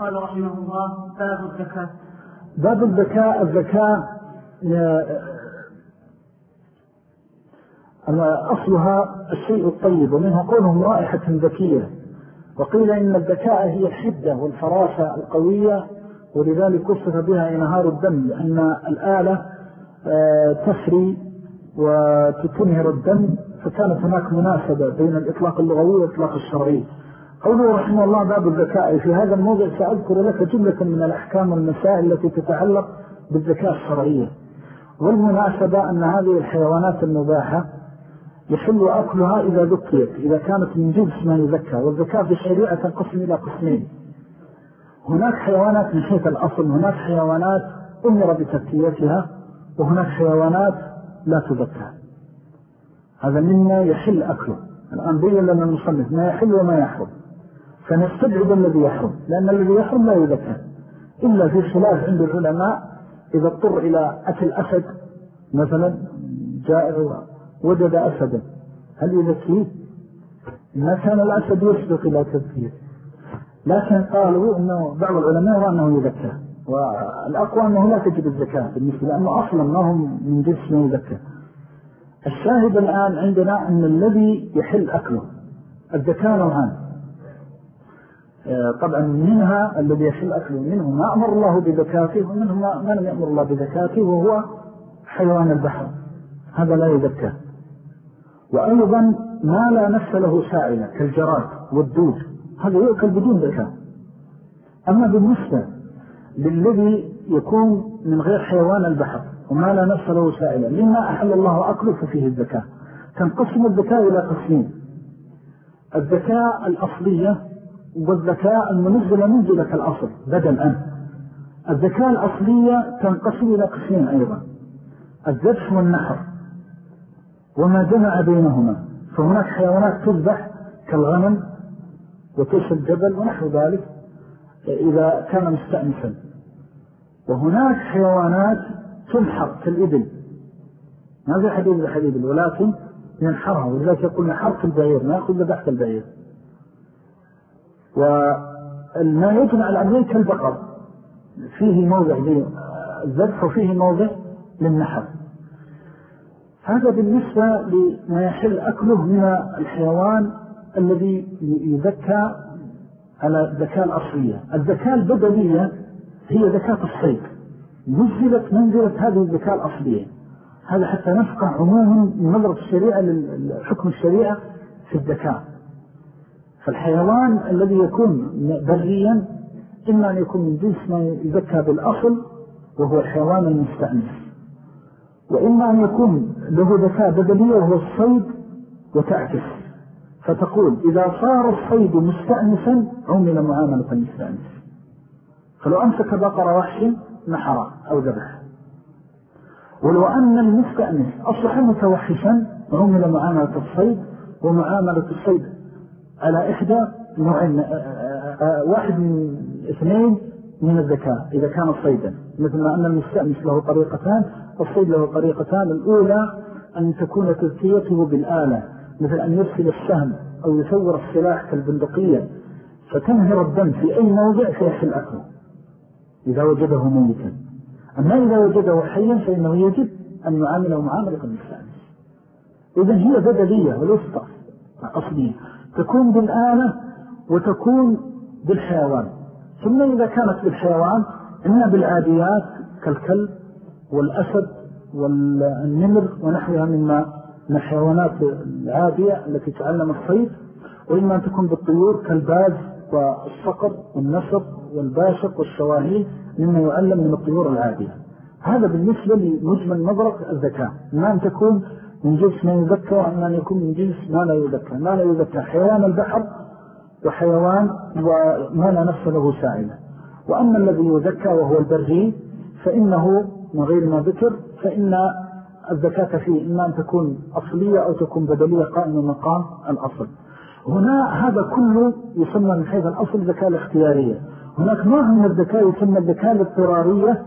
قال رحمه الله باب الزكاة. باب الزكاة الزكاة أصلها الشيء الطيب ومنها قولهم رائحة ذكية. وقيل إن الذكاء هي الحدة والفراسة القوية ولذلك وصف بها إنهار الدم لأن الآلة آه، تسري وتتنهر الدم فكانت هناك مناسبة بين الإطلاق اللغوي والإطلاق الشرعي. قوله رحمه الله باب الذكاء. في هذا الموضع سأذكر لك جملة من الأحكام والمسائل التي تتعلق بالذكاء الشرعية والمناسبة أن هذه الحيوانات المباحة يحل أكلها إذا ذكيت إذا كانت من جنس ما يذكى والذكاء في الشريعة تنقسم إلى قسمين. هناك حيوانات من حيث الأصل هناك حيوانات أمر بتذكيتها وهناك حيوانات لا تذكى. هذا مما يحل أكله. الآن بين لنا المصنف ما يحل وما يحرم. فنستبعد الذي يحرم لأن الذي يحرم لا يذكى إلا في خلاف عند العلماء إذا اضطر إلى أكل أسد مثلا جائع وجد أسدا. هل يذكيه؟ ما كان الأسد يسبق إلى تذكيه لكن قالوا أنه بعض العلماء يرى أنه يذكى والأقوى أنه لا تجد الزكاة بالنسبة لأنه أصلا ما هم من جنس ما يذكى الشاهد الآن عندنا أن الذي يحل أكله الزكاة نوعان. طبعا منها الذي يحل أكله منه. ما أمر الله بذكاته ومنه ما لم يأمر الله بذكاته وهو حيوان البحر. هذا لا يذكى. وأيضا ما لا نفس له سائلة كالجراد والدود. هذا يؤكل بدون ذكاء. أما بالنسبة للذي يكون من غير حيوان البحر وما لا نفس له سائلة لما أحل الله أكله ففيه الذكاء. تنقسم الذكاء إلى قسمين. الذكاء الأصلية والذكاء المنزل منزلة الأصل بدل أن. الذكاء الأصلية تنقسم إلى قسمين أيضا. الذبح والنحر وما جمع بينهما. فهناك حيوانات تذبح كالغنم وتيش الجبل ونحو ذلك إذا كان مستأنسا. وهناك حيوانات تنحر كالإبل. ما في حديد الحديد ولكن ينحرها. ولذلك يقول نحرت البعير ما يأخذ ذبحت البعير. وما يجمع الأمرين كالبقر. فيه موضع للذبح وفيه موضع للنحر. هذا بالنسبة لما يحل أكله من الحيوان الذي يذكى على الذكاء الأصلية. الذكاء البدلية هي ذكاة الصيد. نزلت منزلة هذه الذكاء الأصلية. هذا حتى نفقع عموما من نظرة الشريعة لحكم الشريعة في الذكاء. فالحيوان الذي يكون بريا إما أن يكون من جنس ما يذكى بالأصل وهو الحيوان المستأنس. وإما أن يكون له ذكاء بدلية وهو الصيد وتعكس. فتقول إذا صار الصيد مستأنسا عمل معاملة المستأنس فلو أمسك بقر وحش نحر أو ذبح. ولو أن المستأنس أصبح متوحشا عمل معاملة الصيد ومعاملة الصيد على إحدى نوعين واحد من اثنين من الذكاء إذا كان صيدا. مثل ما أن المستأنس له طريقتان الصيد له طريقتان. الأولى أن تكون تذكيته بالآلة. مثل أن يرسل السهم أو يصور السلاح كالبندقية فتنهر الدم في أي موضع فيحل أكله إذا وجده ميتا. أما إذا وجده حيا فإنه يجب أن يعامله معاملة المستأنس. إذن هي بدلية وليست أصلية تكون بالآلة وتكون بالحيوان. ثم إذا كانت بالحيوان إما بالعاديات كالكلب والأسد والنمر ونحوها مما من الحيوانات العادية التي تعلم الصيد وإما أن تكون بالطيور كالباز والصقر والنسر والباشق والشواهين مما يعلم من الطيور العادية. هذا بالنسبة لمجمل نظرة الذكاء. ما أن تكون من جنس ما يذكى وأن أن يكون من جنس ما لا يذكى ما لا يذكى حيوان البحر وحيوان وما لا نفس له سائلة. وأما الذي يذكى وهو البري فإنه من غير ما ذكر فإن الزكاة فيه إما أن تكون أصلية أو تكون بدلية قائمة مقام الأصل. هنا هذا كله يسمى من حيث الأصل الزكاة الاختيارية. هناك نوع من الزكاة يسمى الزكاة الاضطرارية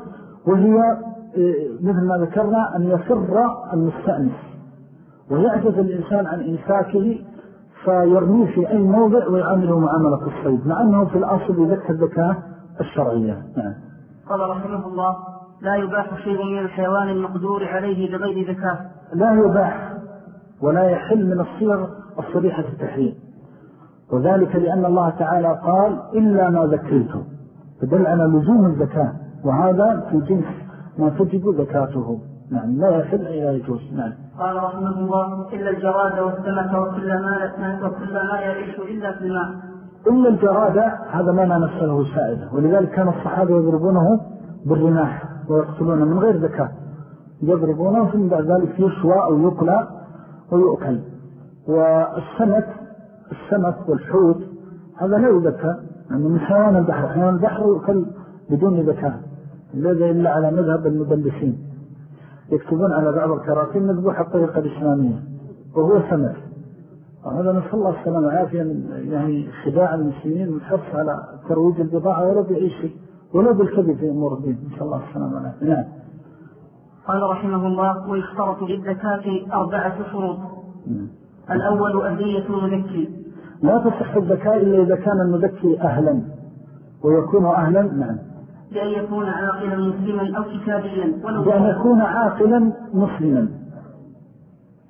وهي إيه، مثل ما ذكرنا أن يفر المستأنس. ويعجز الإنسان عن إنساكه فيرميه في أي موضع ويعامله معاملة الصيد مع أنه في الأصل يذكى الزكاة الشرعية. نعم. قال رحمه الله لا يباح شيء من الحيوان المقدور عليه بغير زكاة لا يباح ولا يحل من الصيغ الصريحة التحريم. وذلك لأن الله تعالى قال إلا ما ذكرته. فدل على لزوم الزكاة وهذا في جنس ما تجب زكاته نعم. لا يحل إلا يجوز. نعم. قال رحمه الله إلا الجراد والسمك وكل ما, وكل ما يعيش إلا في الماء. إلا الجراد هذا ما لا نفسه سائدة ولذلك كان الصحابة يضربونه بالرماح ويقتلونه من غير ذكاء يضربونه ثم بعد ذلك يشوى أو يقلى ويؤكل والسمك السمك والحوت هذا لا يذكى لأنه من حيوان البحر حيوان البحر يؤكل بدون ذكاء الذي إلا على مذهب المدلسين يكتبون على بعض الكراتين مذبوح الطريقة الإسلامية وهو سمك وهذا نسأل الله السلام عافية يعني خداع المسلمين والحرص على ترويج البضاعة ولو بأي شيء ولو بالكذب في أمور الدين. نسأل الله السلام عافية نعم. قال رحمه الله ويشترط للزكاة أربعة شروط. نعم. الأول أهلية المذكي لا تصح الزكاة إلا إذا كان المذكي أهلا. ويكون أهلا؟ نعم. بأن يكون عاقلا مسلما أو كتابيا بأن يكون عاقلا مسلما.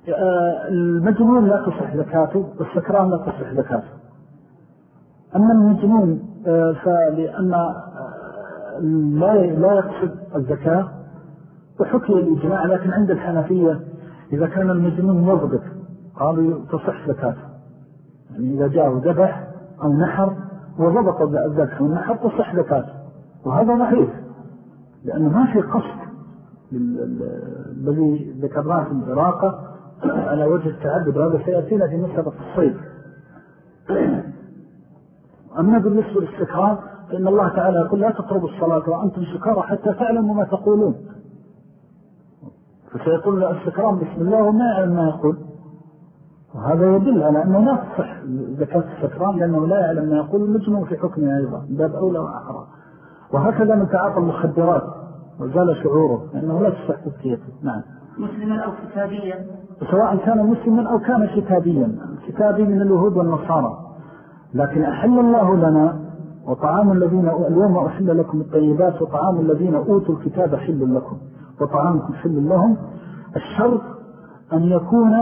آه، المجنون لا تصح زكاته والسكران لا تصح زكاته. أما المجنون آه، فلأن آه، لا لا يقصد الزكاة وحكي الإجماع لكن عند الحنفية إذا كان المجنون يضبط قالوا تصح زكاته. يعني إذا جاءه ذبح أو نحر وضبط الذبح والنحر تصح زكاته. وهذا ضعيف لأنه ما في قصد الذي ذكرناه في العراقة على وجه التعدد وهذا سيأتينا في مسألة الصيد. أما بالنسبة للسكران فإن الله تعالى يقول لا تقربوا الصلاة وأنتم سكارى حتى تعلموا ما تقولون. فسيقول السكران بسم الله وما يعلم ما يقول. وهذا يدل على أنه لا تصح زكاة السكران لأنه لا يعلم ما يقول المجنون في حكمه أيضا باب أولى وآخر. وهكذا من تعاطى المخدرات. وزال شعوره لأنه لا تصح تذكيته. نعم. مسلما أو كتابيا؟ سواء كان مسلما أو كان كتابيا. كتابي من اليهود والنصارى. لكن أحل الله لنا وطعام الذين اليوم أحل لكم الطيبات وطعام الذين أوتوا الكتاب حل لكم. وطعامكم حل لهم. الشرط أن يكون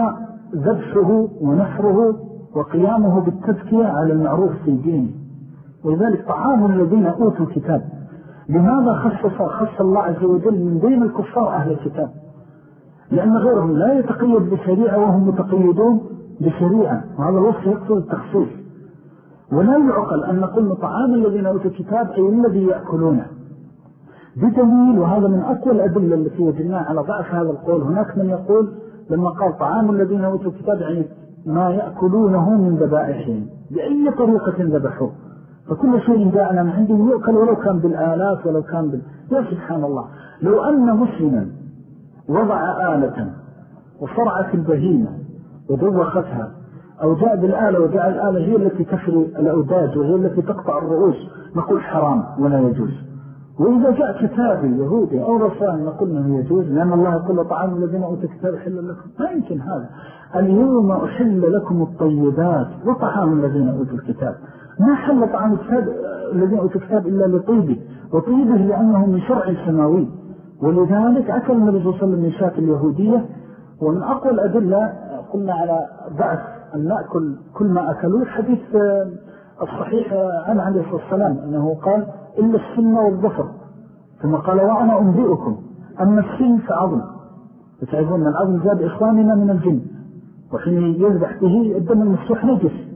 ذبحه ونحره وقيامه بالتذكية على المعروف في الدين. ولذلك طعام الذين أوتوا الكتاب لماذا خصص خص الله عز وجل من بين الكفار أهل الكتاب؟ لأن غيرهم لا يتقيد بشريعة وهم متقيدون بشريعة وهذا الوصف يقتل التخصيص. ولا يعقل أن نقول طعام الذين أوتوا الكتاب أي الذي يأكلونه. بدليل وهذا من أقوى الأدلة التي وجدناها على ضعف هذا القول. هناك من يقول لما قال طعام الذين أوتوا الكتاب يعني ما يأكلونه من ذبائحهم. بأي طريقة ذبحوه؟ فكل شيء جاءنا من عندهم يؤكل ولو كان بالآلات ولو كان بال... يا سبحان الله. لو أن مسلما وضع آلة وصرعت البهيمة ودوختها أو جاء بالآلة وجاء الآلة هي التي تفري الأوداج وهي التي تقطع الرؤوس نقول حرام ولا يجوز. وإذا جاء كتابي يهودي أو رسائل نقول أنه يجوز لأن الله يقول طعام الذين أوتوا الكتاب حل لكم. ما يمكن هذا. اليوم أحل لكم الطيبات وطعام الذين أوتوا الكتاب. ما حل طعام الكتاب الذين أوتوا الكتاب إلا لطيبه وطيبه لأنه من شرع سماوي ولذلك أكل النبي صلى الله عليه وسلم اليهودية ومن أقوى الأدلة قلنا على بعث أن نأكل كل ما أكلوه حديث الصحيح عن عليه الصلاة والسلام أنه قال إلا السن والظفر. ثم قال وأنا أنبئكم أما السن فعظم. وتعرفون أن العظم جاب إخواننا من الجن وحين يذبح به الدم المفتوح نجس.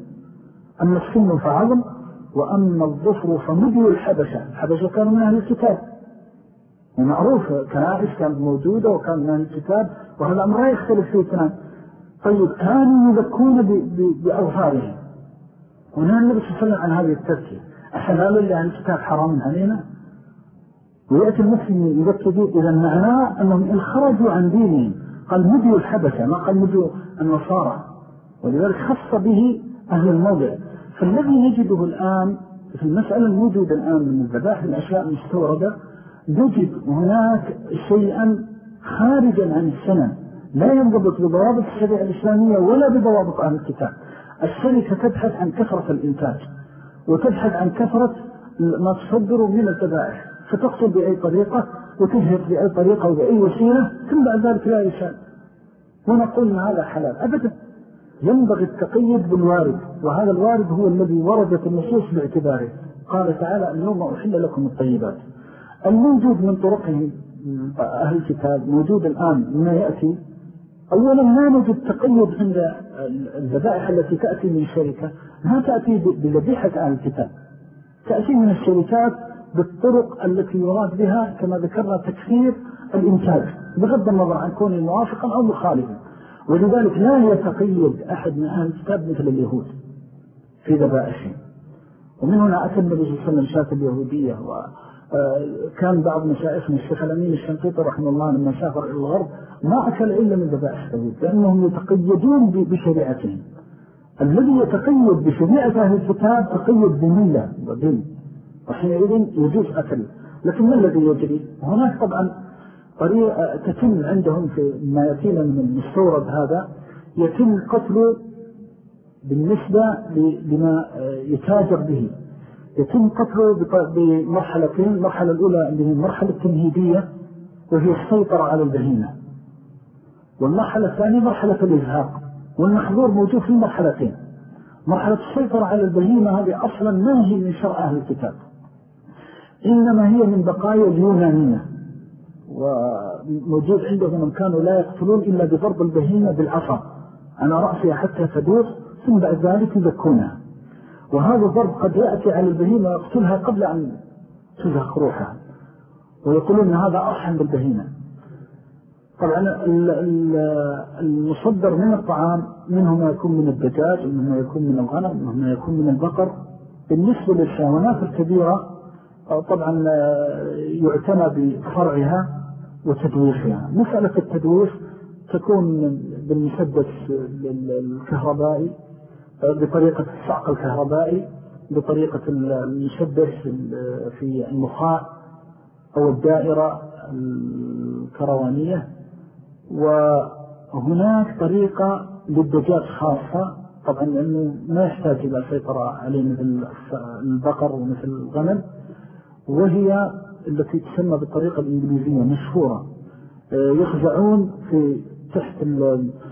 أما السن فعظم وأما الظفر فمدي الحبشة. الحبشة كانوا من أهل الكتاب. ومعروف كنائس كانت موجودة وكان من أهل الكتاب وهذا أمر لا يختلف فيه اثنان طيب كانوا يذكون بأظهارهم ونهى النبي صلى الله عليه وسلم عن هذه التركية أحلال اللي عن الكتاب حرام علينا؟ ويأتي المسلم يذكر به إذا معناه أنهم إن خرجوا عن دينهم قال مديوا الحبشة ما قال مديوا النصارى. ولذلك خص به أهل الموضع. فالذي نجده الآن في المسألة الموجودة الآن من الذباح الأشياء المستوردة نجد هناك شيئا خارجا عن السنة لا ينضبط بضوابط الشريعة الإسلامية ولا بضوابط أهل الكتاب. الشركة تبحث عن كثرة الإنتاج وتبحث عن كثرة ما تصدره من الذبائح فتقصد بأي طريقة وتجهر بأي طريقة وبأي وسيلة ثم بعد ذلك لا يسأل ونقول هذا حلال. أبدا. ينبغي التقيد بالوارد وهذا الوارد هو الذي وردت النصوص باعتباره. قال تعالى اليوم أحل لكم الطيبات. الموجود من طرقه أهل الكتاب موجود الآن ما يأتي. أولا ما نجد تقيد عند الذبائح التي تأتي من شركة ما تأتي بذبيحة أهل الكتاب. تأتي من الشركات بالطرق التي يراد بها كما ذكرنا تكثير الإنتاج بغض النظر عن كونه موافقا أو مخالفا. ولذلك لا يتقيد أحد من أهل الكتاب مثل اليهود في ذبائحهم ومن هنا أتى النبي صلى الله عليه وسلم شاة اليهودية وكان بعض مشايخنا الشيخ الأمين الشنقيطي رحمه الله لما سافر إلى الغرب ما أكل إلا من ذبائح اليهود لأنهم يتقيدون بشريعتهم. الذي يتقيد بشريعة أهل الكتاب تقيد بملة ودين وحينئذ يجوز أكل لكن ما الذي يجري؟ هناك طبعا طريقة تتم عندهم في ما يأتينا من المستورد هذا يتم قتله بالنسبة لما يتاجر به. يتم قتله بمرحلتين المرحلة الأولى اللي هي المرحلة التمهيدية وهي السيطرة على البهيمة. والمرحلة الثانية مرحلة الإزهاق والمحظور موجود في المرحلتين. مرحلة السيطرة على البهيمة هذه أصلا ما هي من شرع أهل الكتاب. إنما هي من بقايا اليونانية. وموجود عندهم من كانوا لا يقتلون إلا بضرب البهيمة بالعصا. على رأسها حتى تدور ثم بعد ذلك يذكونها وهذا الضرب قد يأتي على البهيمة ويقتلها قبل أن تزهق روحها. ويقولون هذا أرحم بالبهيمة. طبعا المصدر من الطعام منه ما يكون من الدجاج منه ما يكون من الغنم منه ما يكون من البقر. بالنسبة للحيوانات الكبيرة طبعا يعتنى بفرعها. وتدويرها مسألة التدوير تكون بالمسدس الكهربائي بطريقة الصعق الكهربائي بطريقة المسدس في النخاع أو الدائرة الكروانية. وهناك طريقة للدجاج خاصة. طبعا لأنه ما يحتاج إلى سيطرة عليه مثل البقر ومثل الغنم. وهي التي تسمى بالطريقة الإنجليزية مشهورة. يخزعون في تحت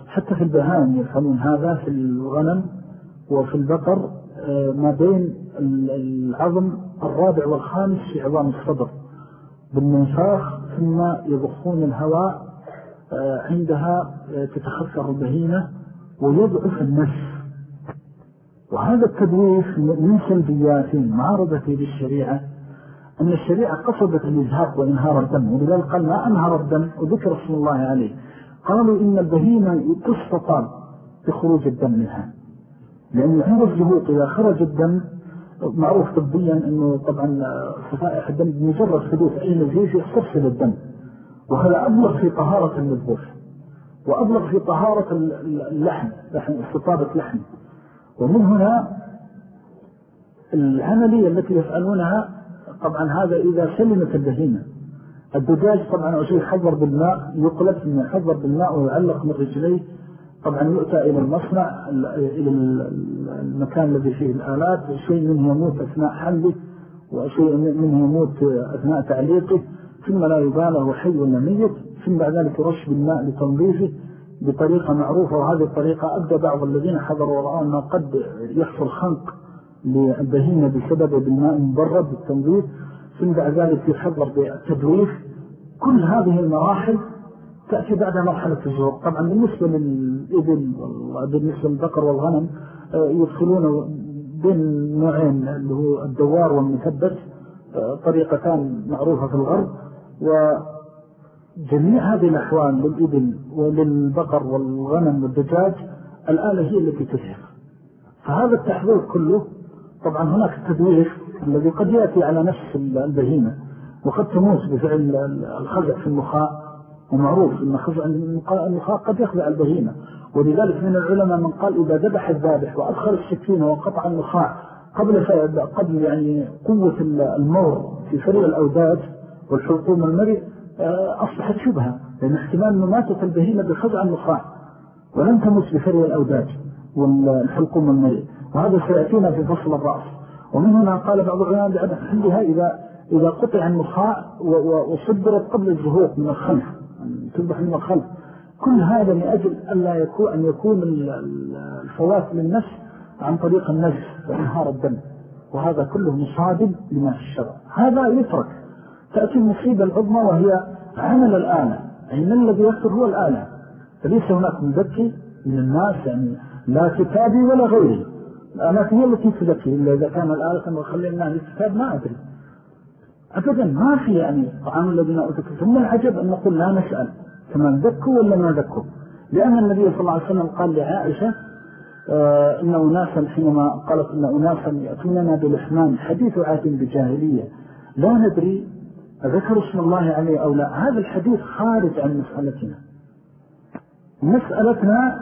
حتى في البهائم يفعلون هذا في الغنم وفي البقر ما بين العظم الرابع والخامس في عظام الصدر. بالمنفاخ ثم يضخون الهواء عندها تتخفر البهيمة ويضعف النفس. وهذا التدويف من سلبيات معارضة للشريعة أن الشريعة قصدت الإزهاق وإنهار الدم ولذلك قال ما أنهر الدم وذكر اسم الله عليه. قالوا إن البهيمة تستطال بخروج الدم منها لأن عند الزهوق إذا خرج الدم معروف طبيا أنه طبعا صفائح الدم بمجرد حدوث أي نزيف يستفصل الدم. وهذا أبلغ في طهارة النزوف وأبلغ في طهارة اللحم لحم استطابة لحم. ومن هنا العملية التي يفعلونها طبعا هذا إذا سلمت البهيمة. الدجاج طبعا أشياء يحضر بالماء يقلب ثم يحضر بالماء ويعلق من رجليه. طبعا يؤتى إلى المصنع إلى المكان الذي فيه الآلات. شيء منه يموت أثناء حمله وشيء منه يموت أثناء تعليقه. ثم لا يباله حي ميت. ثم بعد ذلك يرش بالماء لتنظيفه بطريقة معروفة. وهذه الطريقة أبدى بعض الذين حضروا ورأوا أنه قد يحصل خنق. للبهيمة بسبب بالماء المبرد بالتنظيف ثم بعد ذلك يحضر بالتدويف. كل هذه المراحل تأتي بعد مرحلة الزهور طبعا بالنسبة للإبل بالنسبة للبقر والغنم آه، يدخلون بين نوعين اللي هو الدوار والمثبت آه، طريقتان معروفة في الغرب. وجميع هذه الأحوال للإبل وللبقر والغنم والدجاج الآلة هي التي تسهر فهذا التحضير كله طبعا هناك التدوير الذي قد يأتي على نفس البهيمة وقد تموت بفعل الخزع في النخاء ومعروف أن خزع النخاء قد يخزع البهيمة. ولذلك من العلماء من قال إذا ذبح الذابح وأدخل السكينة وقطع النخاء قبل, قبل يعني قوة المور في فريق الأوداد والحلقوم المرئ آه، أصبحت شبهة لأن احتمال أنه ماتت البهيمة بخزع النخاء ولم تموت بفريق الأوداد والحلقوم المرئ وهذا سيأتينا في فصل الرأس. ومن هنا قال بعض العلماء حلها إذا, إذا قطع النخاع وصدرت قبل الزهوق من الخلف تذبح من الخلف كل هذا من أجل ألا يكون أن يكون الفوات للنفس عن طريق النجس وإنهار الدم. وهذا كله مصادم لما في الشرع. هذا يترك. تأتي المصيبة العظمى وهي عمل الآلة. أي من الذي يكتر هو الآلة. فليس هناك مذكي من الناس يعني لا كتابي ولا غيري. الآلات هي التي تذكي إلا إذا كان الآلة وخلي الناس الكتاب ما أدري. أبدا ما في يعني طعام الذين أتكلم ثم العجب أن نقول لا نسأل. كما ذكوا ولا ما ذكوا؟ لأن النبي صلى الله عليه وسلم قال لعائشة آه إن أناسا حينما قالت إن أناسا يأتوننا بالإحمام حديث عهد بجاهلية. لا ندري ذكر اسم الله عليه أو لا. هذا الحديث خارج عن مسألتنا. مسألتنا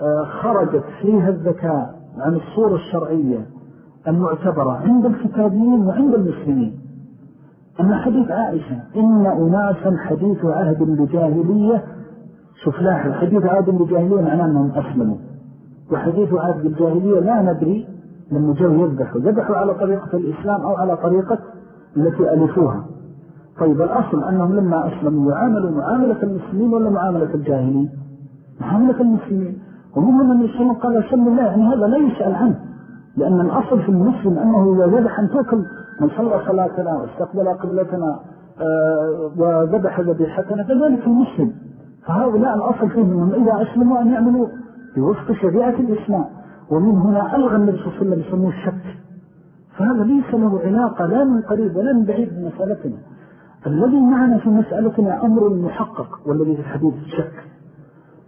آه خرجت فيها الذكاء. عن الصورة الشرعية المعتبرة عند الكتابيين وعند المسلمين. أما حديث عائشة إن أناسا حديث عهد بجاهلية شوف لاحظ حديث عهد بجاهلية معناه أنهم أسلموا. وحديث عهد بالجاهلية لا ندري لما جو يذبحوا. ذبحوا على طريقة الإسلام أو على طريقة التي ألفوها. طيب الأصل أنهم لما أسلموا يعاملوا معاملة المسلمين ولا معاملة الجاهلين معاملة المسلمين. ومن هنا المسلمين قال سلم الله يعني هذا لا يسأل عنه لأن الأصل في المسلم أنه إذا ذبح أن توكل من صلى صلاتنا واستقبل قبلتنا آه، وذبح ذبيحتنا كذلك المسلم. فهؤلاء الأصل فيهم إذا أسلموا أن يعملوا بوفق شريعة الإسلام. ومن هنا ألغى النبي صلى الله عليه وسلم يسموه الشك. فهذا ليس له علاقة لا من قريب ولا من بعيد من مسألتنا الذي معنا في مسألتنا أمر محقق والذي في الحديث شك.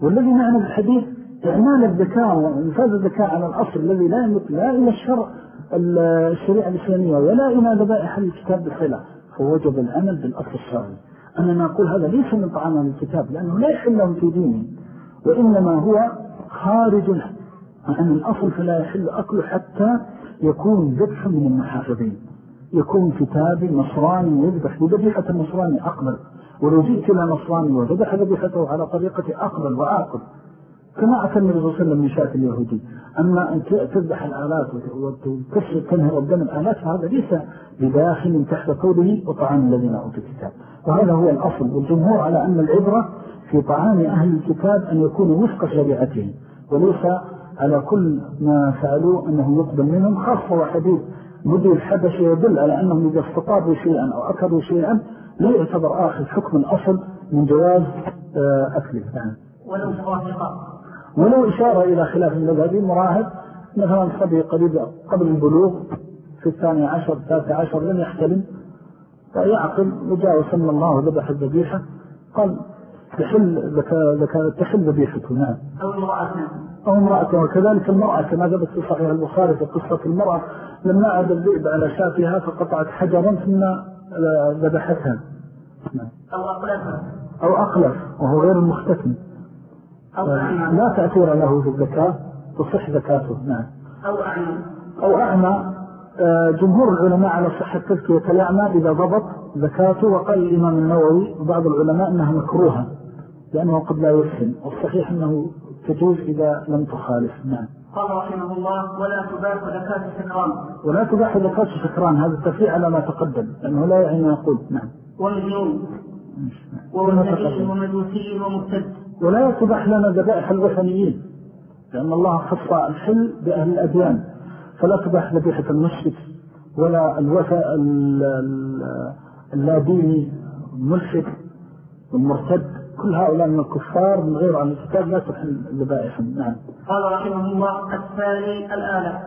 والذي معنا في الحديث إعمال الذكاء وإنفاذ الذكاء على الأصل الذي لا يمت لا إلى الشرع الشريعة الإسلامية ولا إلى ذبائح الكتاب بالخلاف فوجب العمل بالأصل الشرعي أنا نقول هذا ليس من طعام الكتاب لأنه لا يحل لهم في دينه وإنما هو خارج عن الأصل فلا يحل أكله حتى يكون ذبح من المحافظين. يكون كتابي نصراني يذبح بذبيحة النصراني أقبل. ولو جئت إلى نصراني وذبح ذبيحته على طريقة أقبل وآكل كما أتى النبي صلى الله عليه وسلم من شاة اليهودي. أما أن تذبح الآلات وتنهر الدم الآلات فهذا ليس بداخل تحت قوله وطعام الذين أوتوا الكتاب. وهذا هو الأصل. والجمهور على أن العبرة في طعام أهل الكتاب أن يكونوا وفق شريعتهم. وليس على كل ما فعلوا أنه يقبل منهم. خاصة وحديث مدي الحبش يدل على أنهم إذا استطابوا شيئا أو أكلوا شيئا لا يعتبر آخر حكم الأصل من جواز آه، أكله. نعم. ولو مرافقا ولو إشارة إلى خلاف المذهبي مراهب مثلا صبي قريب قبل البلوغ في الثاني عشر الثالث عشر لم يحتلم. فيعقل وجاء وسمى الله وذبح الذبيحة. قال تحل تحل ذبيحته نعم. أو امرأة. أو امرأة. وكذلك المرأة كما ذبت في صحيح البخاري في قصة المرأة لما عاد الذئب على شاتها فقطعت حجرا ثم ذبحتها. نعم. أو أقلفها أو أقلف وهو غير المختتم. لا تأثير له في الزكاة تصح زكاته نعم. أو أعمى. أو أعمى آه، جمهور العلماء على صحة تذكية الأعمى إذا ضبط زكاته وقال الإمام النووي وبعض العلماء أنها مكروهة لأنه قد لا يحسن والصحيح أنه تجوز إذا لم تخالف نعم. قال رحمه الله ولا تباح زكاة الشكران ولا تباح زكاة الشكران هذا التفريع على ما تقدم لأنه لا يعني يقول نعم. والمجنون ومجوسي ومرتد ولا تباح لنا ذبائح الوثنيين لأن الله خص الحل بأهل الأديان. فلا تباح ذبيحة المشرك ولا الوثى اللاديني الملحد والمرتد كل هؤلاء من الكفار من غير عن الكتاب لا تحل ذبائحهم نعم. قال رحمه الله الثاني الآلة.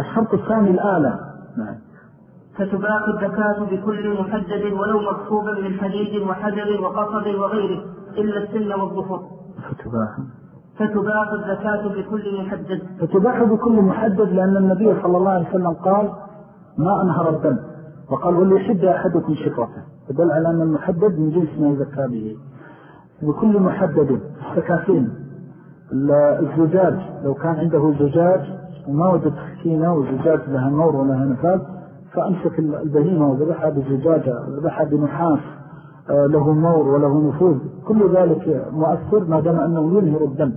الشرط الثاني الآلة. نعم. فتباق الزكاة بكل محدد ولو مكتوبا من حديد وحجر وقصد وغيره إلا السن والظفر فتباح. فتباح الزكاة بكل محدد. فتباح بكل محدد لأن النبي صلى الله عليه وسلم قال ما أنهر الدم. وقال وليحد أحدكم شفرته فدل على أن المحدد من جنس ما يزكى به. بكل محدد السكاكين الزجاج. لو كان عنده زجاج وما وجد سكينة وزجاج لها نور ولها نفاذ فأمسك البهيمة وذبحها بزجاجة وذبحها بنحاس. له نور وله نفوذ. كل ذلك مؤثر ما دام أنه ينهر الدم.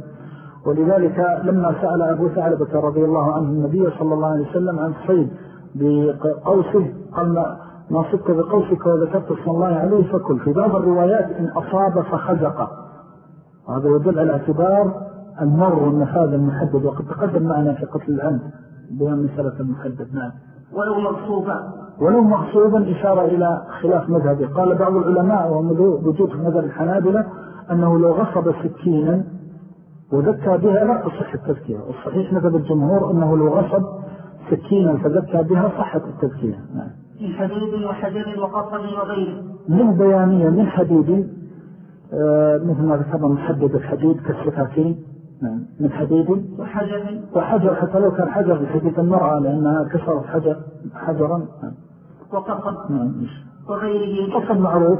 ولذلك لما سأل أبو ثعلبة رضي الله عنه النبي صلى الله عليه وسلم عن الصيد بقوسه قال ما صدت بقوسك وذكرت اسم الله عليه فكل في بعض الروايات إن أصاب فخزق. هذا يدل على اعتبار المر والنفاذ المحدد. وقد تقدم معنا في قتل العمد بيان مسألة المحدد. نعم. ولو مغصوبا ولو مغصوبا إشارة إلى خلاف مذهبه قال بعض العلماء ووجود في مذهب الحنابلة أنه لو غصب سكينا وذكى بها لا تصح التذكية والصحيح مذهب الجمهور أنه لو غصب سكينا فذكى بها صحة التذكية نعم. من حديد وحجر وقصر وغيره. من بيانية من حديد آه مثل ما ذكرنا محدد الحديد كالسكاكين نعم. من حديد؟ وحجر. وحجر حتى لو كان حجر في حديث المرأة لأنها كسرت حجر حجرا. نعم. وقصد نعم وغيره. قصد معروف.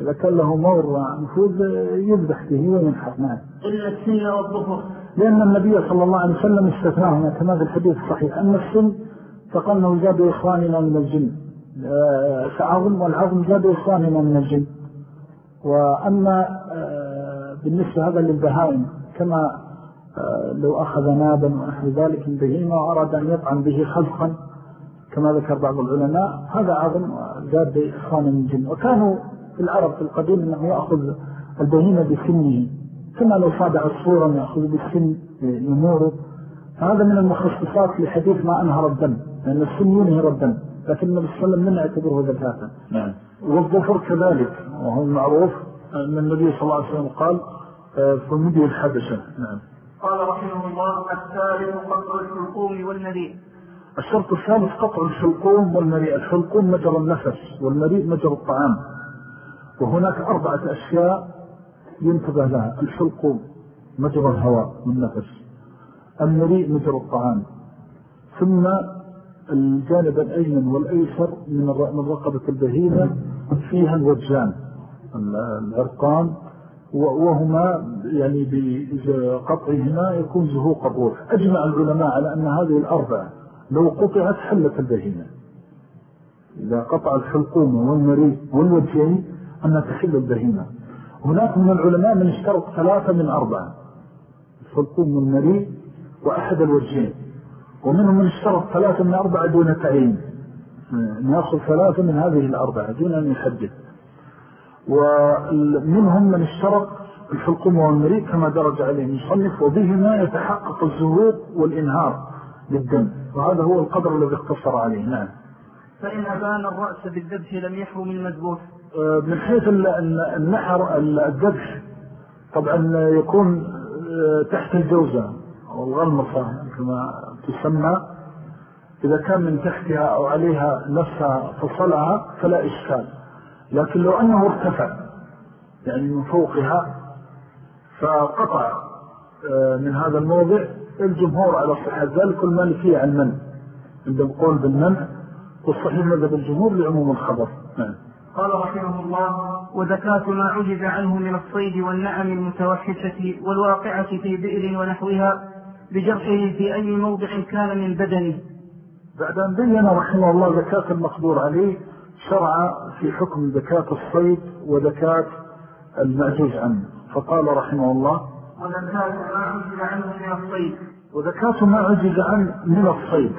إذا كان له مور نفوذ يذبح به وينحر. نعم. إلا السن والظهر. لأن النبي صلى الله عليه وسلم استثناهما كما في الحديث الصحيح. أما السن فقال أنه جاب إخواننا من الجن. فعظم والعظم جاب إخواننا من الجن. وأما آه، بالنسبة هذا للبهائم كما آه، لو أخذ نابا ونحو ذلك من بهيمة وأراد أن يطعن به خلقا كما ذكر بعض العلماء هذا عظم جاب بإخوان من الجن. وكانوا في العرب في القديم أنه يأخذ البهيمة بسنه. كما لو صاد عصفورا يأخذ بالسن يموره فهذا من المخصصات لحديث ما أنهر الدم لأن السن ينهر الدم لكن النبي صلى الله عليه وسلم من يعتبره ذكاة. نعم. والظفر كذلك وهو المعروف أن النبي صلى الله عليه وسلم قال فمدي الحبشة. نعم. قال رحمه الله الثالث قطع الحلقوم والمريء. الشرط الثالث قطع الحلقوم والمريء. الحلقوم مجرى النفس والمريء مجرى الطعام. وهناك أربعة أشياء ينتبه لها. الحلقوم مجرى الهواء والنفس. المريء مجرى الطعام. ثم الجانب الأيمن والأيسر من رقبة البهيمة فيها الوجان. العرقان وهما يعني بقطعهما يكون زهوق الروح أجمع العلماء على أن هذه الأربعة لو قطعت حلت البهيمة. إذا قطع الحلقوم والمريء والوجين أنها تحل البهيمة. هناك من العلماء من اشترط ثلاثة من أربعة. الحلقوم والمريء وأحد الوجين ومنهم من اشترط ثلاثة من أربعة دون تعيين. نأخذ ثلاثة من هذه الأربعة دون أن يحدد ومنهم من اشترط الحلقوم والمريء كما درج عليه المصنف وبهما يتحقق الزهور والإنهار للدم وهذا هو القدر الذي اختصر عليه. نعم. فإن أبان الرأس بالذبح لم يحرم المذبوح آه، من حيث النحر الذبح طبعا يكون آه، تحت الجوزة أو الغلمصة كما تسمى. إذا كان من تحتها أو عليها نفسها فصلها فلا إشكال. لكن لو أنه ارتفع يعني من فوقها فقطع آه، من هذا الموضع الجمهور على صحة ذلك المالكية عن من عند القول بالمنع والصحيح مذهب الجمهور لعموم الخبر. نعم. قال رحمه الله وزكاة ما عجز عنه من الصيد والنعم المتوحشة والواقعة في بئر ونحوها بجرحه في أي موضع كان من بدنه. بعد أن بين رحمه الله زكاة المقدور عليه شرع في حكم زكاة الصيد وزكاة المعجوز عنه. فقال رحمه الله وزكاة ما عجز عنه من الصيد. وزكاة ما عجز عنه من الصيد.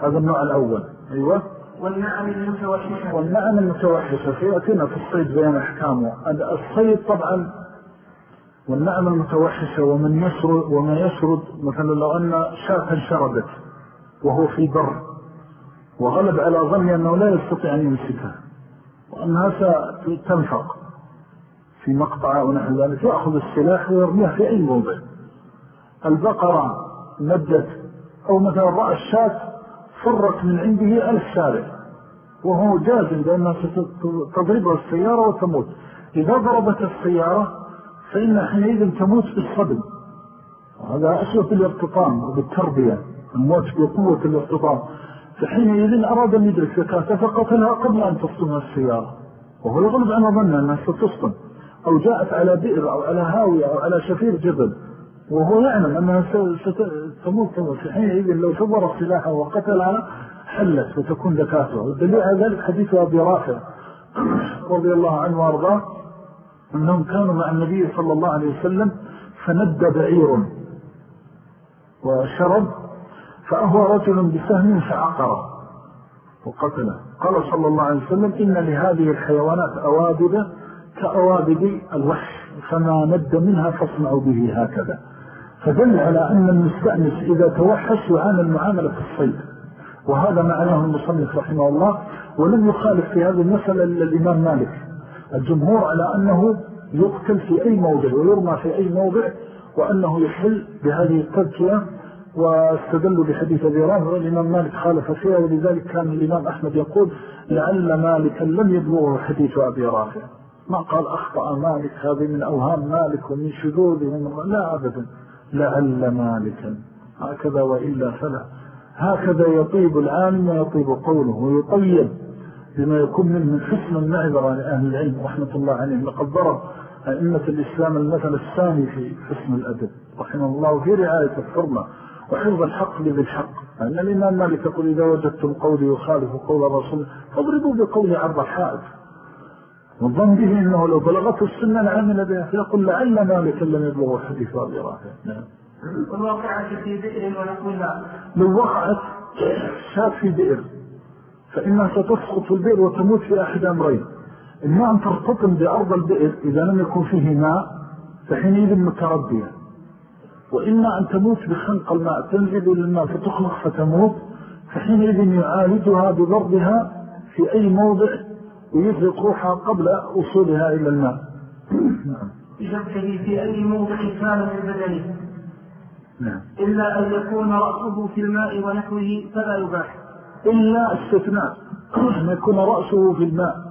هذا النوع الأول. أيوة. والنعم المتوحشة. والنعم المتوحشة سيأتينا في الصيد بين أحكامه. الصيد طبعا والنعم المتوحشة ومن يسرد وما يسرد مثلا لو أن شاة شردت وهو في بر وغلب على ظني أنه لا يستطيع أن يمسكها وأنها ستنفق في مقطع ونحن ذلك يأخذ السلاح ويرميها في أي موضع. البقرة مدت أو مثلا رأى الشاة فرت من عنده على الشارع وهو جازم بأنها ستضربها السيارة وتموت. إذا ضربت السيارة فإن حينئذ تموت بالصدم. هذا أسوة الارتطام وبالتربية الموت بقوة الارتطام. فحينئذ أراد أن يدرك زكاة فقتلها قبل أن تصطمها السيارة. وهو يغلب عن ظن أنها ستصطم أو جاءت على بئر أو على هاوية أو على شفير جبل. وهو يعلم أنها ستموت في حينئذ لو شبر سلاحه وقتلها حلت وتكون زكاته. والدليل على ذلك حديث أبي رافع رضي الله عنه وأرضاه. أنهم كانوا مع النبي صلى الله عليه وسلم فند بعير. وشرب فأهوى رجل بسهم فعقره وقتله. قال صلى الله عليه وسلم إن لهذه الحيوانات أوابد كأوابد الوحش فما ند منها فاصنعوا به هكذا. فدل على أن المستأنس إذا توحش يعامل معاملة الصيد. وهذا معناه المصنف رحمه الله ولم يخالف في هذه المسألة إلا الإمام مالك. الجمهور على أنه يقتل في أي موضع ويرمى في أي موضع وأنه يحل بهذه التذكية واستدلوا بحديث أبي رافع والإمام مالك خالف فيها ولذلك كان الإمام أحمد يقول لعل مالكا لم يبلغه حديث أبي رافع ما قال أخطأ مالك هذه من أوهام مالك ومن شذوذه لا أبدا. لعل مالكا هكذا وإلا فلا. هكذا يطيب العالم ويطيب قوله ويطيب بما يكون منه من حسن المعذرة لأهل العلم رحمة الله عليهم. لقد ضرب أئمة الإسلام المثل الثاني في حسن الأدب رحمه الله في رعاية الحرمة. وحفظ الحق بالحق. أن الإمام مالك يقول إذا وجدتم قولي يخالف قول الرسول فاضربوا بقولي عرض الحائط والظن به أنه لو بلغته السنة لعمل بها فيقول لعل مالك لم يبلغ حديث أبي رافع؟ نعم. والواقعة في بئر ونحوها لو وقعت شاب في بئر فإنها ستسقط في البئر وتموت في أحد أمرين. إما أن ترتطم بأرض البئر إذا لم يكن فيه ماء فحينئذ متربية وإما أن تموت بخنق الماء تنزل للماء فتخلق فتموت فحينئذ يعالجها بضربها في أي موضع ويزرق روحها قبل وصولها إلى الماء. بشبكه في أي موضع كان من بدنه. نعم. إلا أن يكون رأسه في الماء ونحوه فلا يباح. إلا استثناء. أن يكون رأسه في الماء.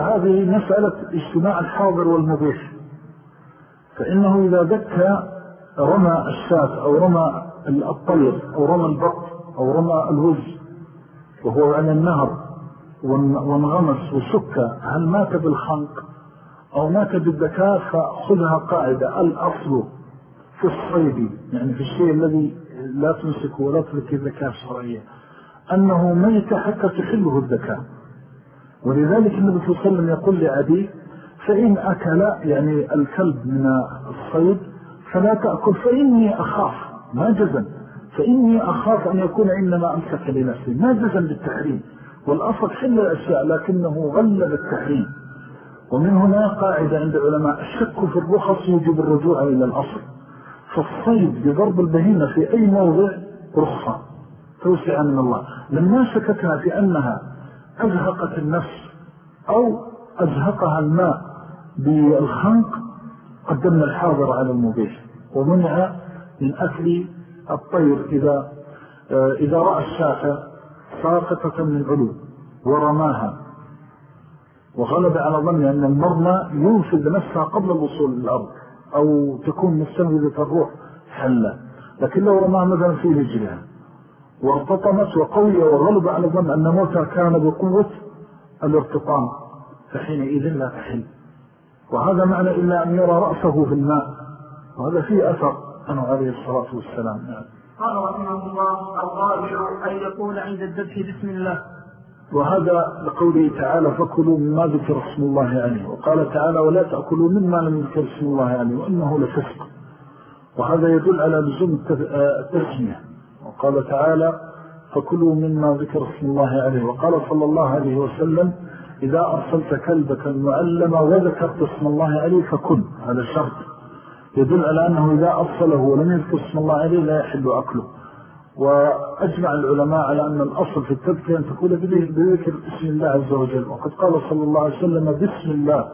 هذه مسألة اجتماع الحاضر والمبيح. فإنه إذا ذكى رمى الشاة أو رمى الطير أو رمى البط أو رمى الوز وهو على النهر وانغمس وشك هل مات بالخنق أو مات بالذكاء؟ فخذها قاعدة الأصل في الصيد يعني في الشيء الذي لا تمسك ولا تلك الذكاء الشرعية أنه ميت حتى تحله الذكاء. ولذلك النبي صلى الله عليه وسلم يقول لعدي فإن أكل يعني الكلب من الصيد فلا تأكل. فإني أخاف. ما جزم فإني أخاف أن يكون إنما أمسك لنفسي ما جزم بالتحريم. والأصل حل الأشياء لكنه غلب التحريم ومن هنا قاعدة عند علماء الشك في الرخص يجب الرجوع إلى الأصل. فالصيد بضرب البهيمة في أي موضع رخصة. توسع من الله. لما شكتنا في أنها أزهقت النفس أو أزهقها الماء بالخنق قدمنا الحاضر على المبيح. ومنع من أكل الطير إذا, إذا رأى الشافة ساقطة من علو ورماها. وغلب على ظن أن المرمى ينفذ نفسها قبل الوصول للأرض أو تكون مستنفذة الروح حلة. لكن لو رماها مثلا في رجلها وارتطمت وقوية وغلب على ظن أن موتها كان بقوة الارتطام فحينئذ لا تحل. وهذا معنى إلا أن يرى رأسه في الماء. وهذا فيه أثر أنه عليه الصلاة والسلام. نعم. قال رحمه الله الرابع أن يقول عند الذبح بسم الله. وهذا لقوله تعالى فكلوا مما ذكر اسم الله عليه. وقال تعالى ولا تأكلوا مما لم يذكر اسم الله عليه وإنه لفسق. وهذا يدل على لزوم التسمية. وقال تعالى فكلوا مما ذكر اسم الله عليه. وقال صلى الله عليه وسلم إذا أرسلت كلبك المعلم وذكرت اسم الله عليه فكل هذا شرط. يدل على أنه إذا أرسله ولم يذكر اسم الله عليه لا يحل أكله. وأجمع العلماء على أن الأصل في التذكير أن تقول بذكر اسم الله عز وجل. وقد قال صلى الله عليه وسلم بسم الله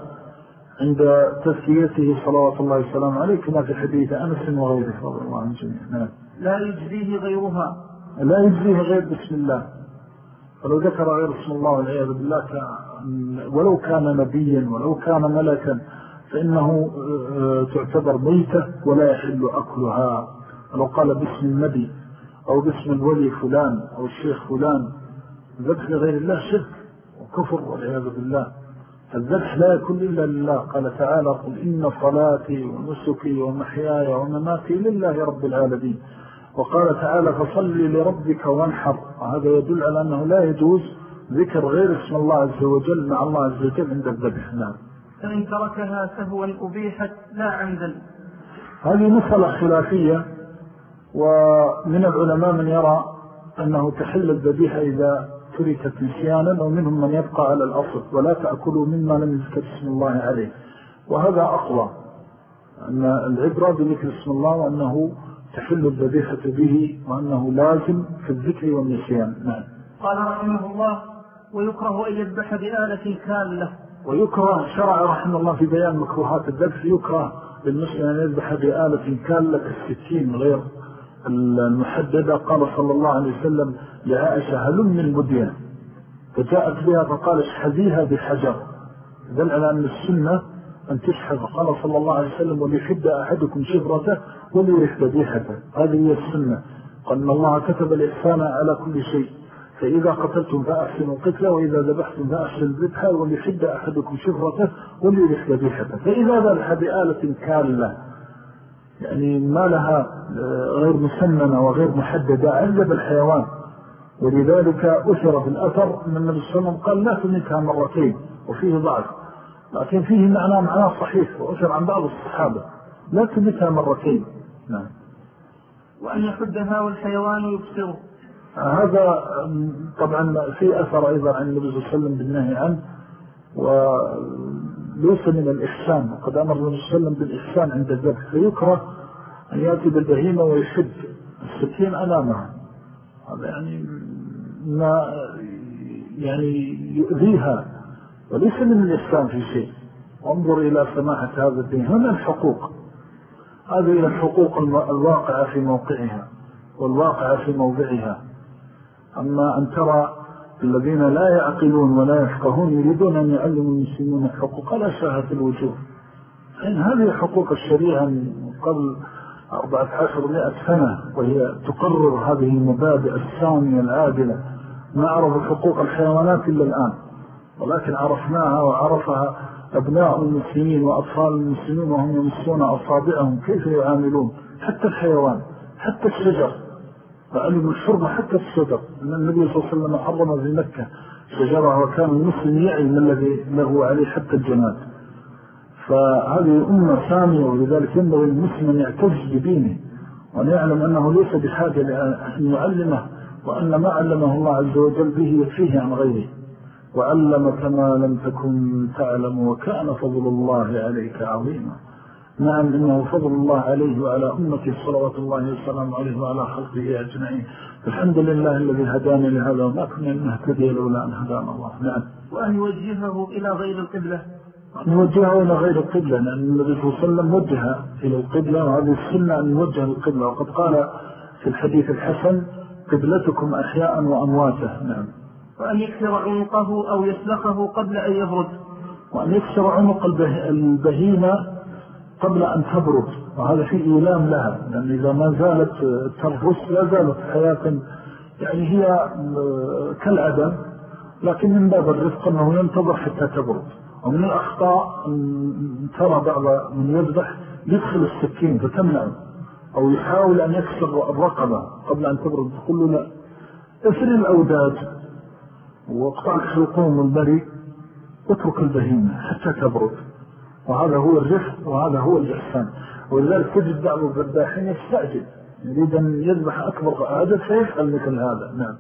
عند تذكيته صلوات الله والسلام عليه كما في حديث أنس وغيره. رضي الله عنه جميع نعم. لا يجزيه غيرها. لا يجزيه غير بسم الله. فلو ذكر غير اسم الله والعياذ بالله ولو كان نبيا ولو كان ملكا فإنه آه، تعتبر ميتة ولا يحل أكلها. لو قال باسم النبي أو باسم الولي فلان أو الشيخ فلان ذبح لغير الله شرك وكفر والعياذ بالله. الذبح لا يكون إلا لله. قال تعالى قل إن صلاتي ونسكي ومحياي ومماتي لله رب العالمين. وقال تعالى فصلي لربك وانحر. وهذا يدل على أنه لا يجوز ذكر غير اسم الله عز وجل مع الله عز وجل عند الذبح. نعم. فإن تركها سهوا أبيحت لا عمدا. هذه مسألة خلافية ومن العلماء من يرى أنه تحل الذبيحة إذا تركت نسيانا ومنهم من يبقى على الأصل ولا تأكلوا مما لم يذكر اسم الله عليه. وهذا أقوى أن العبرة بذكر اسم الله وأنه تحل الذبيحة به وأنه لازم في الذكر والنسيان. نعم. قال رحمه الله ويكره أن يذبح بآلة كالة ويكره شرع رحمه الله في بيان مكروهات الذبح يكره للمسلم أن يذبح بآلة كالة كالسكين غير المحددة. قال صلى الله عليه وسلم لعائشة هلم من بديان فجاءت بها فقال اشحذيها بحجر. دل على أن السنة أن تشحذ. قال صلى الله عليه وسلم وليحد أحدكم شفرته وليرح ذبيحته هذه هي السنة. قال الله كتب الإحسان على كل شيء. فإذا قتلتم فأحسنوا القتلة وإذا ذبحتم فأحسنوا الذبحة وليحد أحدكم شفرته وليرح ذبيحته. فإذا ذبح بآلة كالة يعني ما لها آه، غير مسننة وغير محددة عذب الحيوان ولذلك أثر في الأثر أن النبي صلى الله عليه وسلم قال لا تميتها مرتين وفيه ضعف. لكن فيه معنى معناه صحيح وأثر عن بعض الصحابة. لا تميتها مرتين. نعم. وأن يحدها والحيوان يبصره. هذا طبعا في أثر أيضا عن النبي صلى الله عليه وسلم بالنهي عنه وليس من الإحسان وقد أمر النبي صلى الله عليه وسلم بالإحسان عند الذبح فيكره أن يأتي بالبهيمة ويشد السكين أمامها هذا يعني ما يعني يؤذيها وليس من الإحسان في شيء. انظر إلى سماحة هذا الدين هنا الحقوق. هذه الحقوق الواقعة في موقعها والواقعة في موضعها. أما أن ترى الذين لا يعقلون ولا يفقهون يريدون أن يعلموا المسلمين الحقوق لا شاهة الوجوه. إن هذه حقوق الشريعة من قبل أربعة عشر مئة سنة وهي تقرر هذه المبادئ السامية العادلة ما عرف حقوق الحيوانات إلا الآن. ولكن عرفناها وعرفها أبناء المسلمين وأطفال المسلمين وهم يمسون أصابعهم كيف يعاملون؟ حتى الحيوان حتى الشجر. فعلموا الشرب حتى الشجر أن النبي صلى الله عليه وسلم حرم في مكة شجرة وكان المسلم يعلم الذي له عليه حتى الجنات. فهذه أمة سامية ولذلك ينبغي المسلم أن يعتز بدينه وأن يعلم أنه ليس بحاجة لأن يعلمه وأن ما علمه الله عز وجل به يكفيه عن غيره. وعلمك ما لم تكن تعلم وكان فضل الله عليك عظيما. نعم إنه فضل الله عليه وعلى أمته صلوات الله والسلام عليه وعلى خلقه أجمعين. الحمد لله الذي هدانا لهذا وما كنا نهتدي لولا أن هدانا الله. نعم. وأن يوجهه إلى غير القبلة. نوجهه إلى غير القبلة لأن النبي صلى الله عليه وسلم وجه إلى القبلة وهذه السنة أن نوجه القبلة. وقد قال في الحديث الحسن قبلتكم أحياء وأمواته نعم. وأن يكسر عنقه أو يسلخه قبل أن يبرد. وأن يكسر عنق البهيمة قبل أن تبرد. وهذا في إيلام لها. لأن إذا ما زالت ترفس لا زالت حياة يعني هي كالعدم لكن من باب الرفق أنه ينتظر حتى تبرد. ومن الأخطاء ترى بعض من يذبح يدخل السكين فتمنعه أو يحاول أن يكسر الرقبة قبل أن تبرد. تقول له لا. افر الأوداد واقطع الحلقوم والبري اترك البهيمة حتى تبرد. وهذا هو الرفق وهذا هو الإحسان. ولذلك تجد بعض الذباحين يستعجل يريد أن يذبح أكبر عدد فيفعل مثل هذا. نعم.